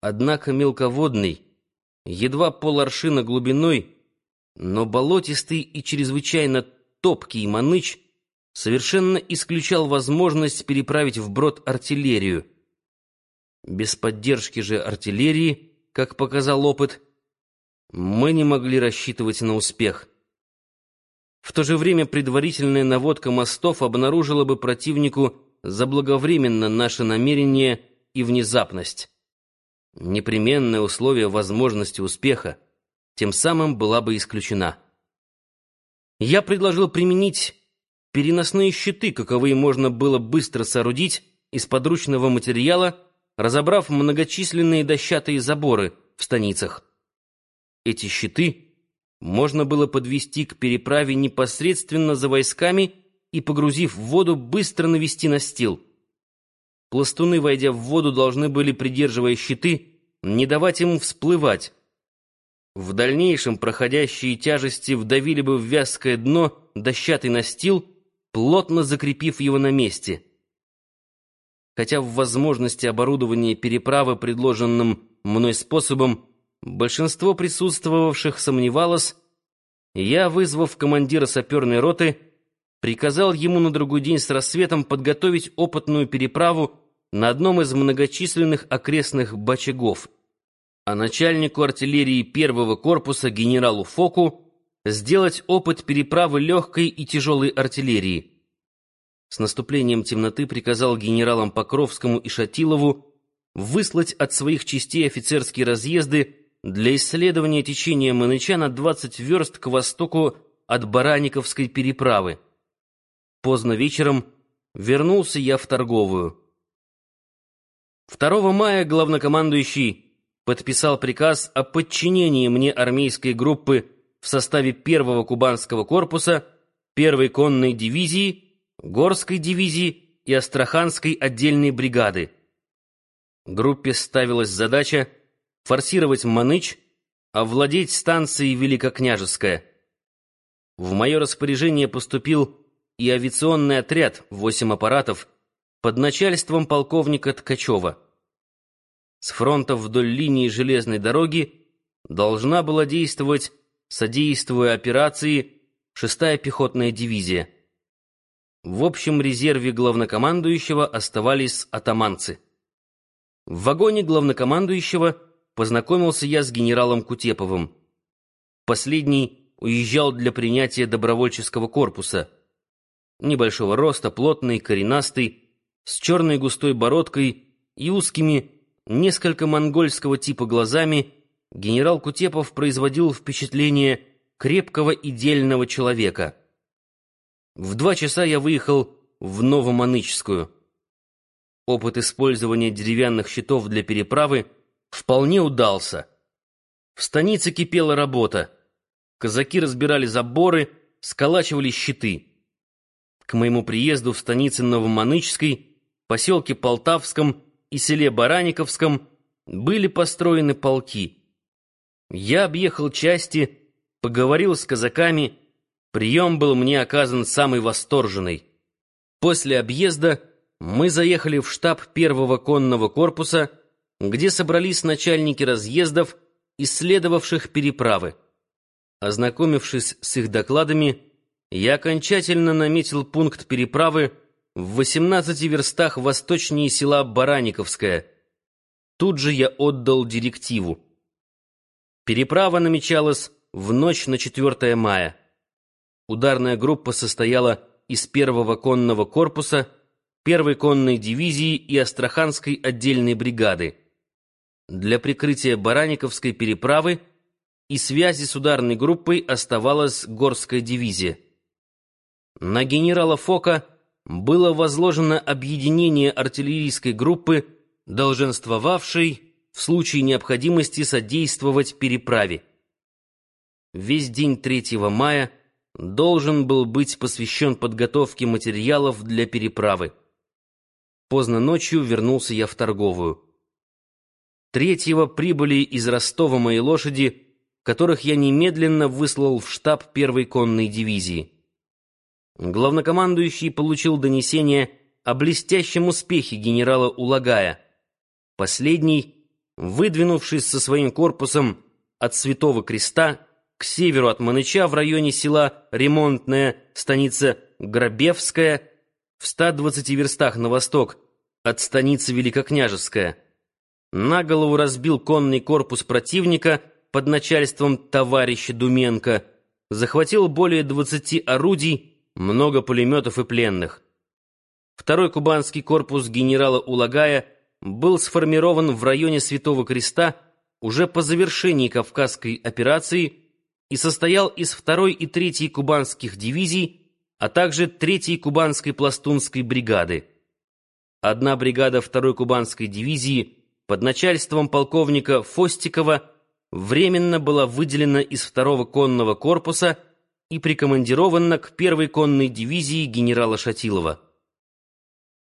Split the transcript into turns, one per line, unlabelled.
Однако мелководный, едва поларшина глубиной, но болотистый и чрезвычайно топкий Маныч совершенно исключал возможность переправить вброд артиллерию. Без поддержки же артиллерии, как показал опыт, мы не могли рассчитывать на успех. В то же время предварительная наводка мостов обнаружила бы противнику заблаговременно наше намерение и внезапность. Непременное условие возможности успеха тем самым была бы исключена. Я предложил применить переносные щиты, каковые можно было быстро соорудить из подручного материала, разобрав многочисленные дощатые заборы в станицах. Эти щиты можно было подвести к переправе непосредственно за войсками и, погрузив в воду, быстро навести настил. Пластуны, войдя в воду, должны были, придерживая щиты, не давать ему всплывать. В дальнейшем проходящие тяжести вдавили бы в вязкое дно дощатый настил, плотно закрепив его на месте. Хотя в возможности оборудования переправы, предложенным мной способом, большинство присутствовавших сомневалось, я, вызвав командира саперной роты, приказал ему на другой день с рассветом подготовить опытную переправу на одном из многочисленных окрестных бочагов, а начальнику артиллерии первого корпуса генералу Фоку сделать опыт переправы легкой и тяжелой артиллерии. С наступлением темноты приказал генералам Покровскому и Шатилову выслать от своих частей офицерские разъезды для исследования течения Маныча на 20 верст к востоку от Бараниковской переправы. Поздно вечером вернулся я в торговую. 2 мая главнокомандующий подписал приказ о подчинении мне армейской группы в составе первого кубанского корпуса, первой конной дивизии, горской дивизии и Астраханской отдельной бригады. Группе ставилась задача форсировать Маныч, овладеть станцией Великокняжеская. В мое распоряжение поступил и авиационный отряд, восемь аппаратов, под начальством полковника Ткачева. С фронта вдоль линии железной дороги должна была действовать, содействуя операции, шестая пехотная дивизия. В общем резерве главнокомандующего оставались атаманцы. В вагоне главнокомандующего познакомился я с генералом Кутеповым. Последний уезжал для принятия добровольческого корпуса — небольшого роста, плотный, коренастый, с черной густой бородкой и узкими, несколько монгольского типа глазами, генерал Кутепов производил впечатление крепкого и дельного человека. В два часа я выехал в Новоманычскую. Опыт использования деревянных щитов для переправы вполне удался. В станице кипела работа. Казаки разбирали заборы, сколачивали щиты. К моему приезду в станице Новоманычской, поселке Полтавском и селе Бараниковском были построены полки. Я объехал части, поговорил с казаками, прием был мне оказан самый восторженный. После объезда мы заехали в штаб первого конного корпуса, где собрались начальники разъездов, исследовавших переправы. Ознакомившись с их докладами, я окончательно наметил пункт переправы в 18 верстах восточнее села Бараниковское. Тут же я отдал директиву. Переправа намечалась в ночь на 4 мая. Ударная группа состояла из первого конного корпуса, первой конной дивизии и Астраханской отдельной бригады. Для прикрытия Бараниковской переправы и связи с ударной группой оставалась Горская дивизия. На генерала Фока было возложено объединение артиллерийской группы, долженствовавшей в случае необходимости содействовать переправе. Весь день 3 мая должен был быть посвящен подготовке материалов для переправы. Поздно ночью вернулся я в торговую. Третьего прибыли из Ростова мои лошади, которых я немедленно выслал в штаб первой конной дивизии. Главнокомандующий получил донесение о блестящем успехе генерала Улагая. Последний выдвинувшись со своим корпусом от Святого Креста к северу от Маныча в районе села Ремонтная, станица Грабевская, в 120 верстах на восток от станицы Великокняжеская, на голову разбил конный корпус противника под начальством товарища Думенко, захватил более 20 орудий, много пулеметов и пленных. Второй кубанский корпус генерала Улагая был сформирован в районе Святого Креста уже по завершении Кавказской операции и состоял из второй и третьей кубанских дивизий, а также третьей кубанской пластунской бригады. Одна бригада второй кубанской дивизии под начальством полковника Фостикова временно была выделена из второго конного корпуса и прикомандирована к первой конной дивизии генерала Шатилова.